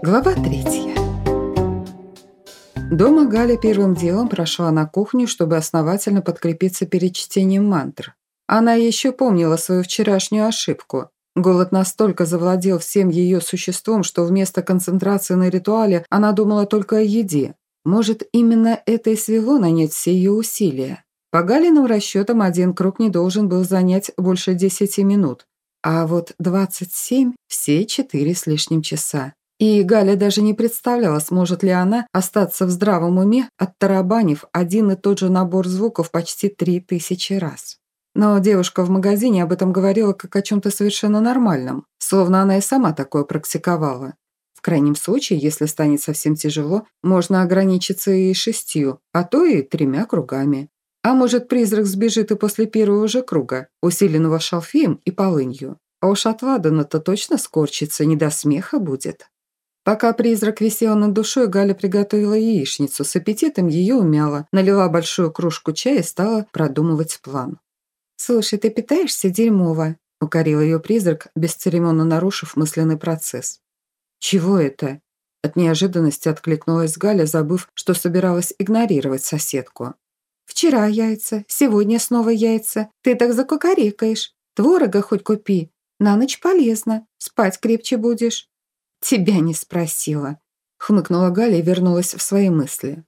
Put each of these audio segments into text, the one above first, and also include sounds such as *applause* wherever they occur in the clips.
Глава третья. Дома Галя первым делом прошла на кухню, чтобы основательно подкрепиться перед чтением мантр. Она еще помнила свою вчерашнюю ошибку. Голод настолько завладел всем ее существом, что вместо концентрации на ритуале она думала только о еде. Может, именно это и свело на нет все ее усилия. По Галиным расчетам один круг не должен был занять больше 10 минут, а вот 27 – все четыре с лишним часа. И Галя даже не представляла, сможет ли она остаться в здравом уме, оттарабанив один и тот же набор звуков почти три тысячи раз. Но девушка в магазине об этом говорила как о чем-то совершенно нормальном, словно она и сама такое практиковала. В крайнем случае, если станет совсем тяжело, можно ограничиться и шестью, а то и тремя кругами. А может, призрак сбежит и после первого же круга, усиленного шалфеем и полынью. А уж от Ладана-то точно скорчится, не до смеха будет. Пока призрак висел над душой, Галя приготовила яичницу, с аппетитом ее умяла, налила большую кружку чая и стала продумывать план. «Слушай, ты питаешься дерьмово», — укорил ее призрак, бесцеремонно нарушив мысленный процесс. «Чего это?» От неожиданности откликнулась Галя, забыв, что собиралась игнорировать соседку. «Вчера яйца, сегодня снова яйца. Ты так закукарекаешь. Творога хоть купи. На ночь полезно. Спать крепче будешь». «Тебя не спросила», — хмыкнула Галя и вернулась в свои мысли.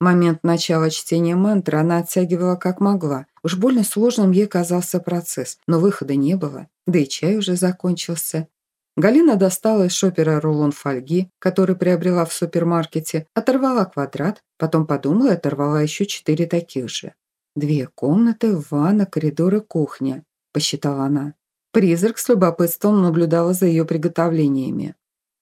Момент начала чтения мантры она оттягивала как могла. Уж больно сложным ей казался процесс, но выхода не было, да и чай уже закончился. Галина достала из шопера рулон фольги, который приобрела в супермаркете, оторвала квадрат, потом подумала и оторвала еще четыре таких же. «Две комнаты, ванна, коридор и кухня», – посчитала она. Призрак с любопытством наблюдала за ее приготовлениями.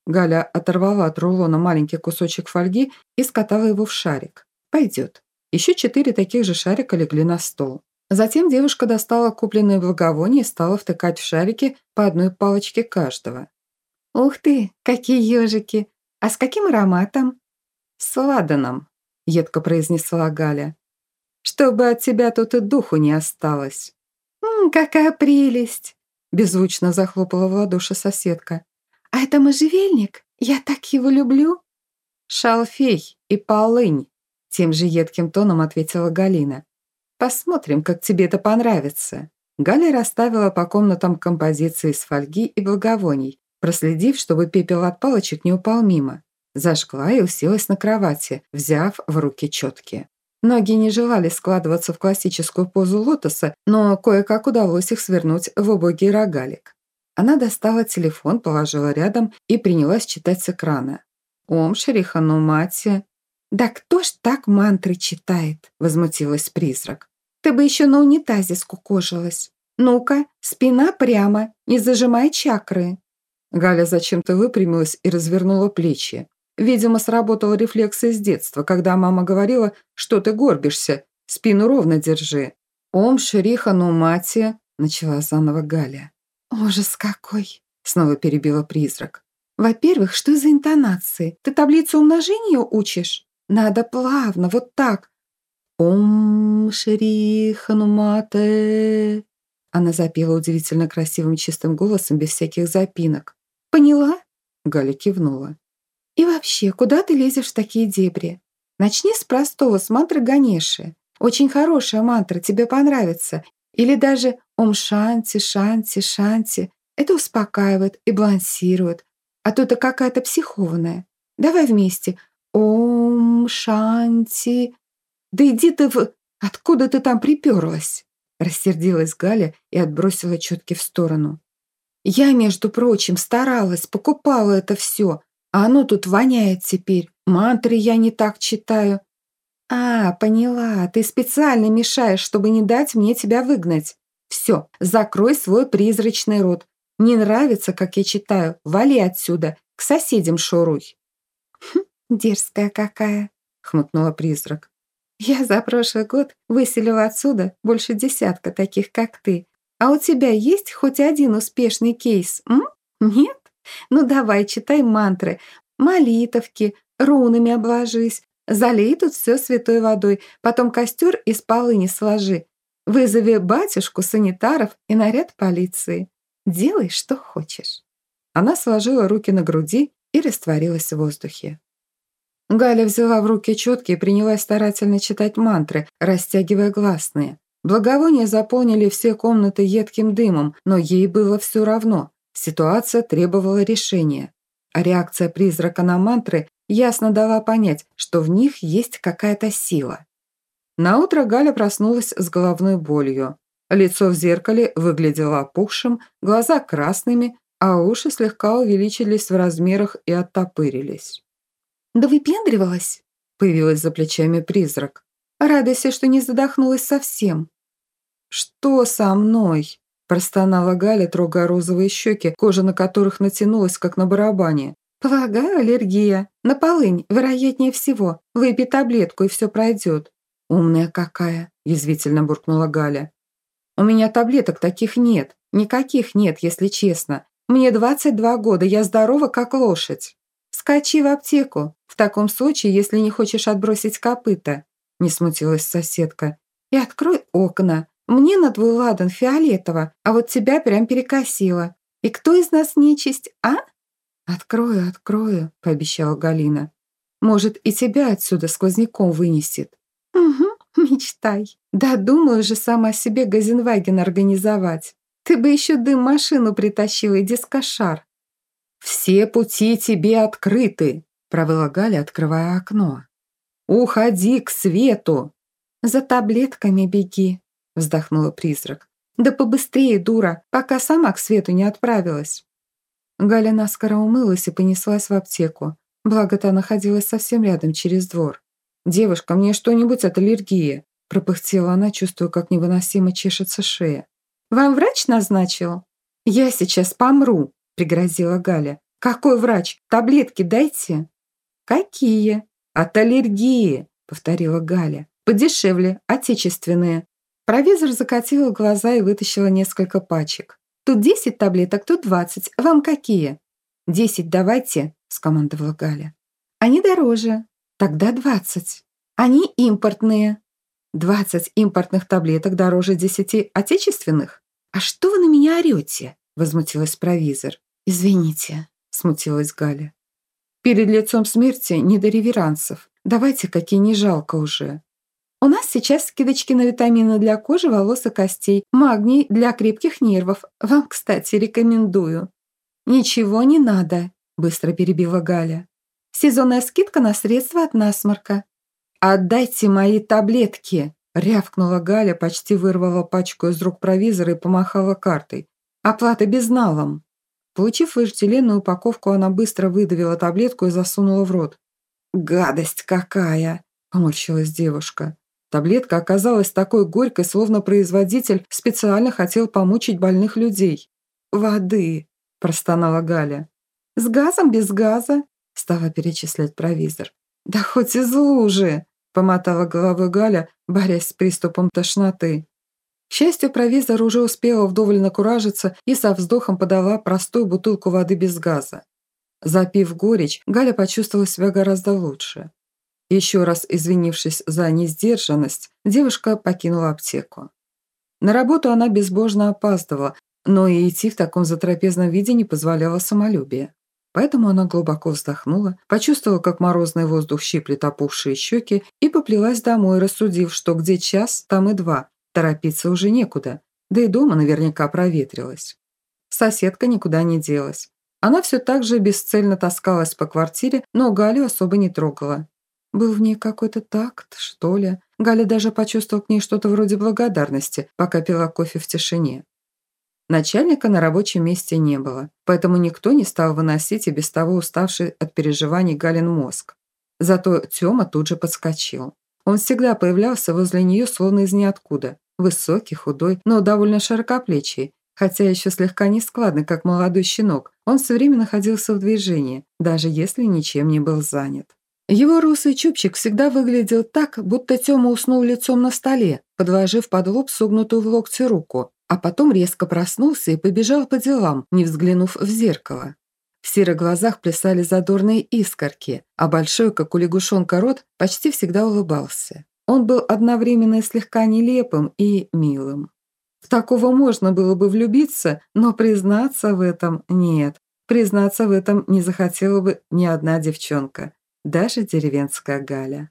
Галя оторвала от рулона маленький кусочек фольги и скатала его в шарик. «Пойдет». Еще четыре таких же шарика легли на стол. Затем девушка достала купленные благовония и стала втыкать в шарики по одной палочке каждого. «Ух ты, какие ежики! А с каким ароматом?» «С ладаном», — едко произнесла Галя. «Чтобы от тебя тут и духу не осталось». «М -м, какая прелесть!» — беззвучно захлопала в ладоши соседка. «А это можжевельник? Я так его люблю!» «Шалфей и полынь!» Тем же едким тоном ответила Галина. «Посмотрим, как тебе это понравится». Галя расставила по комнатам композиции из фольги и благовоний, проследив, чтобы пепел от палочек не упал мимо. Зажгла и уселась на кровати, взяв в руки четки. Ноги не желали складываться в классическую позу лотоса, но кое-как удалось их свернуть в убогий рогалик. Она достала телефон, положила рядом и принялась читать с экрана. «Ом Шриханумати». «Да кто ж так мантры читает?» – возмутилась призрак. «Ты бы еще на унитазе скукожилась. Ну-ка, спина прямо, не зажимай чакры». Галя зачем-то выпрямилась и развернула плечи. Видимо, сработал рефлекс из детства, когда мама говорила, что ты горбишься, спину ровно держи. «Ом Шриханумати», – начала заново Галя. «Ужас какой!» — снова перебила призрак. «Во-первых, что за интонации? Ты таблицу умножения учишь? Надо плавно, вот так. Ом Шри Ханумате!» Она запела удивительно красивым чистым голосом, без всяких запинок. «Поняла?» — Галя кивнула. «И вообще, куда ты лезешь в такие дебри? Начни с простого, с мантры Ганеши. Очень хорошая мантра, тебе понравится. Или даже «Ом шанти, шанти, шанти». Это успокаивает и балансирует. А то это какая-то психованная. Давай вместе. «Ом шанти». Да иди ты в... Откуда ты там приперлась? Рассердилась Галя и отбросила четки в сторону. Я, между прочим, старалась, покупала это все, а оно тут воняет теперь. Мантры я не так читаю. «А, поняла, ты специально мешаешь, чтобы не дать мне тебя выгнать. Все, закрой свой призрачный рот. Не нравится, как я читаю, вали отсюда, к соседям шуруй». «Хм, дерзкая какая», — хмыкнула призрак. «Я за прошлый год выселила отсюда больше десятка таких, как ты. А у тебя есть хоть один успешный кейс, м? Нет? Ну давай, читай мантры, молитовки, рунами обложись, Залей тут все святой водой, потом костер из полыни сложи. Вызови батюшку, санитаров и наряд полиции. Делай, что хочешь». Она сложила руки на груди и растворилась в воздухе. Галя взяла в руки четки и принялась старательно читать мантры, растягивая гласные. Благовония заполнили все комнаты едким дымом, но ей было все равно. Ситуация требовала решения. А реакция призрака на мантры ясно дала понять, что в них есть какая-то сила. Наутро Галя проснулась с головной болью. Лицо в зеркале выглядело опухшим, глаза красными, а уши слегка увеличились в размерах и оттопырились. «Да выпендривалась?» – появилась за плечами призрак. «Радуйся, что не задохнулась совсем». «Что со мной?» – простонала Галя, трогая розовые щеки, кожа на которых натянулась, как на барабане. «Полагаю, аллергия. На полынь, вероятнее всего. Выпей таблетку, и все пройдет». «Умная какая!» – язвительно буркнула Галя. «У меня таблеток таких нет. Никаких нет, если честно. Мне 22 года, я здорова, как лошадь». «Скачи в аптеку. В таком случае, если не хочешь отбросить копыта», – не смутилась соседка. «И открой окна. Мне на твой ладан фиолетово, а вот тебя прям перекосило. И кто из нас нечисть, а?» «Открою, открою», – пообещала Галина. «Может, и тебя отсюда сквозняком вынесет». «Угу, *laughs* мечтай. Да думаю же сама себе Газенваген организовать. Ты бы еще дым-машину притащила и дискошар». «Все пути тебе открыты», – провыла Галя, открывая окно. «Уходи к свету!» «За таблетками беги», – вздохнула призрак. «Да побыстрее, дура, пока сама к свету не отправилась». Галя наскоро умылась и понеслась в аптеку. Благо, та находилась совсем рядом, через двор. «Девушка, мне что-нибудь от аллергии?» Пропыхтела она, чувствуя, как невыносимо чешется шея. «Вам врач назначил?» «Я сейчас помру», – пригрозила Галя. «Какой врач? Таблетки дайте». «Какие?» «От аллергии», – повторила Галя. «Подешевле, отечественные». Провизор закатила глаза и вытащила несколько пачек. Тут 10 таблеток, тут 20. Вам какие?» «Десять давайте», – скомандовала Галя. «Они дороже. Тогда 20. Они импортные». «20 импортных таблеток дороже десяти отечественных?» «А что вы на меня орете?» – возмутилась провизор. «Извините», – смутилась Галя. «Перед лицом смерти не до реверансов. Давайте, какие не жалко уже». У нас сейчас скидочки на витамины для кожи, волос и костей, магний для крепких нервов. Вам, кстати, рекомендую». «Ничего не надо», – быстро перебила Галя. «Сезонная скидка на средства от насморка». «Отдайте мои таблетки», – рявкнула Галя, почти вырвала пачку из рук провизора и помахала картой. «Оплата безналом». Получив вожделенную упаковку, она быстро выдавила таблетку и засунула в рот. «Гадость какая!» – поморщилась девушка. Таблетка оказалась такой горькой, словно производитель специально хотел помучить больных людей. «Воды!» – простонала Галя. «С газом, без газа?» – стала перечислять провизор. «Да хоть из лужи!» – помотала головой Галя, борясь с приступом тошноты. К счастью, провизор уже успела вдоволь накуражиться и со вздохом подала простую бутылку воды без газа. Запив горечь, Галя почувствовала себя гораздо лучше. Еще раз извинившись за несдержанность, девушка покинула аптеку. На работу она безбожно опаздывала, но и идти в таком затрапезном виде не позволяло самолюбие. Поэтому она глубоко вздохнула, почувствовала, как морозный воздух щиплет опухшие щеки и поплелась домой, рассудив, что где час, там и два. Торопиться уже некуда, да и дома наверняка проветрилась. Соседка никуда не делась. Она все так же бесцельно таскалась по квартире, но Галю особо не трогала. Был в ней какой-то такт, что ли. Галя даже почувствовал к ней что-то вроде благодарности, пока пила кофе в тишине. Начальника на рабочем месте не было, поэтому никто не стал выносить и без того уставший от переживаний Галин мозг. Зато Тёма тут же подскочил. Он всегда появлялся возле нее словно из ниоткуда. Высокий, худой, но довольно широкоплечий, хотя еще слегка нескладный, как молодой щенок. Он все время находился в движении, даже если ничем не был занят. Его русый чубчик всегда выглядел так, будто Тёма уснул лицом на столе, подложив под лоб согнутую в локте руку, а потом резко проснулся и побежал по делам, не взглянув в зеркало. В серых глазах плясали задорные искорки, а большой, как у лягушонка, рот почти всегда улыбался. Он был одновременно слегка нелепым и милым. В такого можно было бы влюбиться, но признаться в этом нет, Признаться в этом не захотела бы ни одна девчонка, даже деревенская Галя.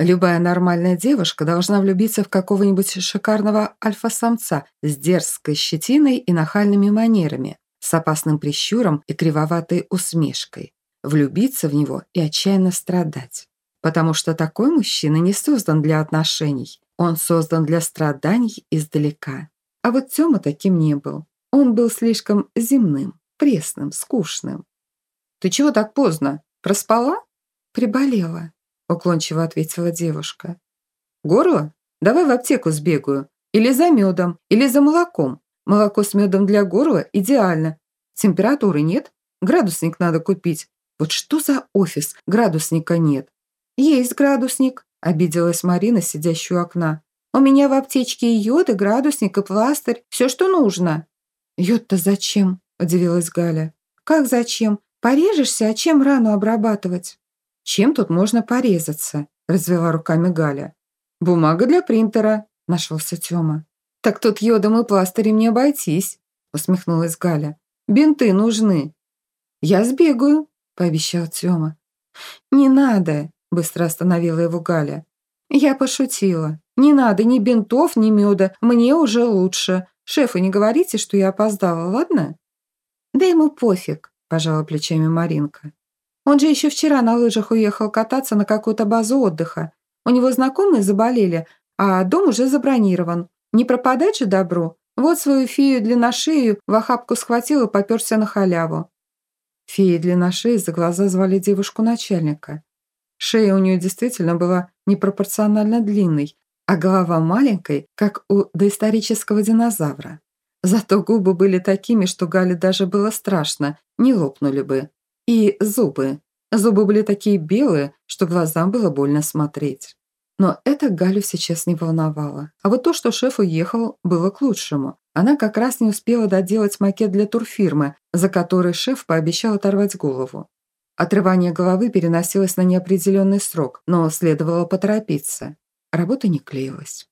Любая нормальная девушка должна влюбиться в какого-нибудь шикарного альфа-самца с дерзкой щетиной и нахальными манерами, с опасным прищуром и кривоватой усмешкой. Влюбиться в него и отчаянно страдать. Потому что такой мужчина не создан для отношений. Он создан для страданий издалека. А вот Тёма таким не был. Он был слишком земным, пресным, скучным. «Ты чего так поздно? Проспала?» «Приболела», — уклончиво ответила девушка. «Горло? Давай в аптеку сбегаю. Или за медом, или за молоком. Молоко с медом для горла идеально. Температуры нет, градусник надо купить. Вот что за офис, градусника нет?» «Есть градусник», — обиделась Марина, сидящая у окна. «У меня в аптечке и йод, и градусник, и пластырь. Все, что нужно». «Йод-то зачем?» – удивилась Галя. «Как зачем? Порежешься, а чем рану обрабатывать?» «Чем тут можно порезаться?» – развела руками Галя. «Бумага для принтера», – нашелся Тёма. «Так тут йодом и пластырем не обойтись», – усмехнулась Галя. «Бинты нужны». «Я сбегаю», – пообещал Тёма. «Не надо», – быстро остановила его Галя. «Я пошутила. Не надо ни бинтов, ни меда. Мне уже лучше. Шефу не говорите, что я опоздала, ладно?» «Да ему пофиг», – пожала плечами Маринка. «Он же еще вчера на лыжах уехал кататься на какую-то базу отдыха. У него знакомые заболели, а дом уже забронирован. Не пропадать же добру. Вот свою фею длинношею в охапку схватил и попёрся на халяву». Феей длинношеи за глаза звали девушку начальника. Шея у нее действительно была непропорционально длинной, а голова маленькой, как у доисторического динозавра. Зато губы были такими, что Гале даже было страшно, не лопнули бы. И зубы. Зубы были такие белые, что глазам было больно смотреть. Но это Галю сейчас не волновало. А вот то, что шеф уехал, было к лучшему. Она как раз не успела доделать макет для турфирмы, за который шеф пообещал оторвать голову. Отрывание головы переносилось на неопределенный срок, но следовало поторопиться. Работа не клеилась.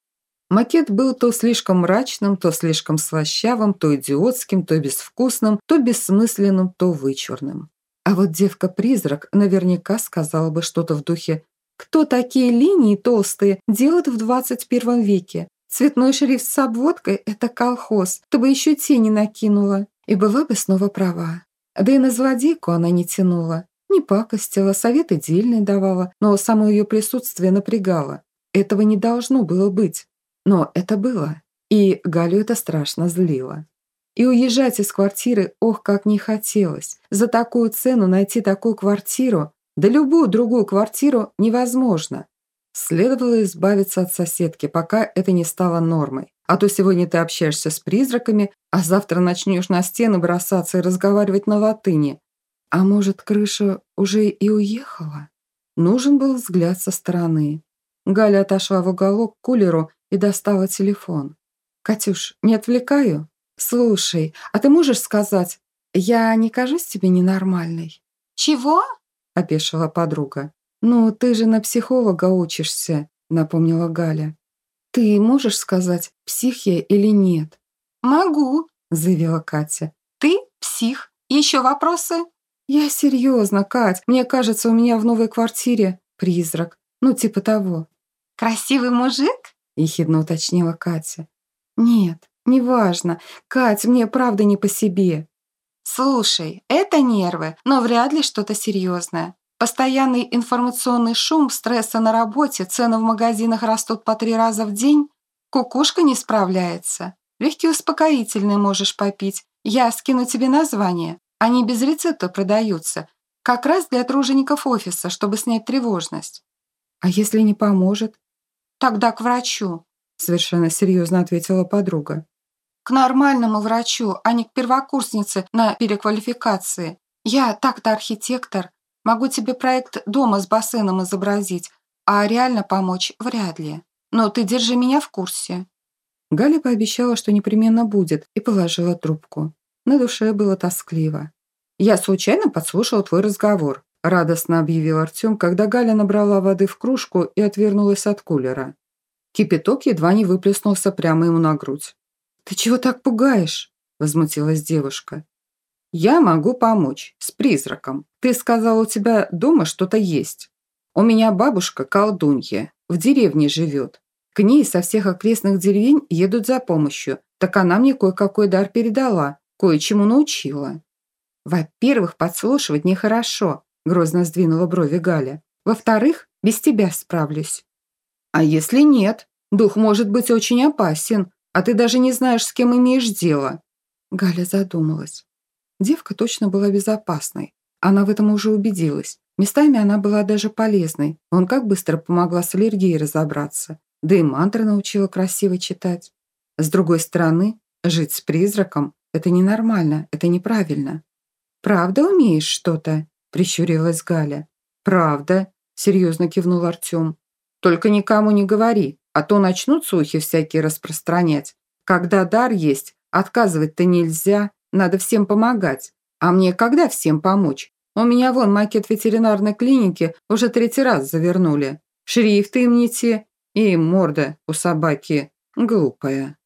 Макет был то слишком мрачным, то слишком слащавым, то идиотским, то безвкусным, то бессмысленным, то вычурным. А вот девка-призрак наверняка сказала бы что-то в духе «Кто такие линии толстые делают в 21 веке? Цветной шрифт с обводкой – это колхоз, ты бы еще тени накинула». И была бы снова права. Да и на злодейку она не тянула. Не пакостила, советы дельные давала, но само ее присутствие напрягало. Этого не должно было быть. Но это было. И Галю это страшно злило. И уезжать из квартиры, ох, как не хотелось. За такую цену найти такую квартиру, да любую другую квартиру невозможно. Следовало избавиться от соседки, пока это не стало нормой. А то сегодня ты общаешься с призраками, а завтра начнешь на стены бросаться и разговаривать на латыни. А может, крыша уже и уехала? Нужен был взгляд со стороны. Галя отошла в уголок к кулеру и достала телефон. «Катюш, не отвлекаю? Слушай, а ты можешь сказать, я не кажусь тебе ненормальной?» «Чего?» – опешила подруга. «Ну, ты же на психолога учишься», – напомнила Галя. «Ты можешь сказать, псих я или нет?» «Могу», – заявила Катя. «Ты псих. Еще вопросы?» «Я серьезно, Кать. Мне кажется, у меня в новой квартире призрак. Ну, типа того». «Красивый мужик?» – ехидно уточнила Катя. «Нет, неважно. Кать, мне правда не по себе». «Слушай, это нервы, но вряд ли что-то серьезное. Постоянный информационный шум, стресса на работе, цены в магазинах растут по три раза в день. Кукушка не справляется. Легкие успокоительные можешь попить. Я скину тебе название. Они без рецепта продаются. Как раз для тружеников офиса, чтобы снять тревожность. А если не поможет? Тогда к врачу. Совершенно серьезно ответила подруга. К нормальному врачу, а не к первокурснице на переквалификации. Я так-то архитектор. Могу тебе проект дома с бассейном изобразить, а реально помочь вряд ли. Но ты держи меня в курсе. Галя пообещала, что непременно будет, и положила трубку. На душе было тоскливо. «Я случайно подслушал твой разговор», – радостно объявил Артем, когда Галя набрала воды в кружку и отвернулась от кулера. Кипяток едва не выплеснулся прямо ему на грудь. «Ты чего так пугаешь?» – возмутилась девушка. «Я могу помочь. С призраком. Ты сказал, у тебя дома что-то есть. У меня бабушка колдунья. В деревне живет. К ней со всех окрестных деревень едут за помощью. Так она мне кое-какой дар передала, кое-чему научила». «Во-первых, подслушивать нехорошо», – грозно сдвинула брови Галя. «Во-вторых, без тебя справлюсь». «А если нет? Дух может быть очень опасен, а ты даже не знаешь, с кем имеешь дело». Галя задумалась. Девка точно была безопасной. Она в этом уже убедилась. Местами она была даже полезной. Он как быстро помогла с аллергией разобраться. Да и мантры научила красиво читать. С другой стороны, жить с призраком – это ненормально, это неправильно. «Правда умеешь что-то?» – прищурилась Галя. «Правда», – серьезно кивнул Артем. «Только никому не говори, а то начнут слухи всякие распространять. Когда дар есть, отказывать-то нельзя, надо всем помогать. А мне когда всем помочь? У меня вон макет ветеринарной клиники уже третий раз завернули. Шрифты им не те, и морда у собаки глупая.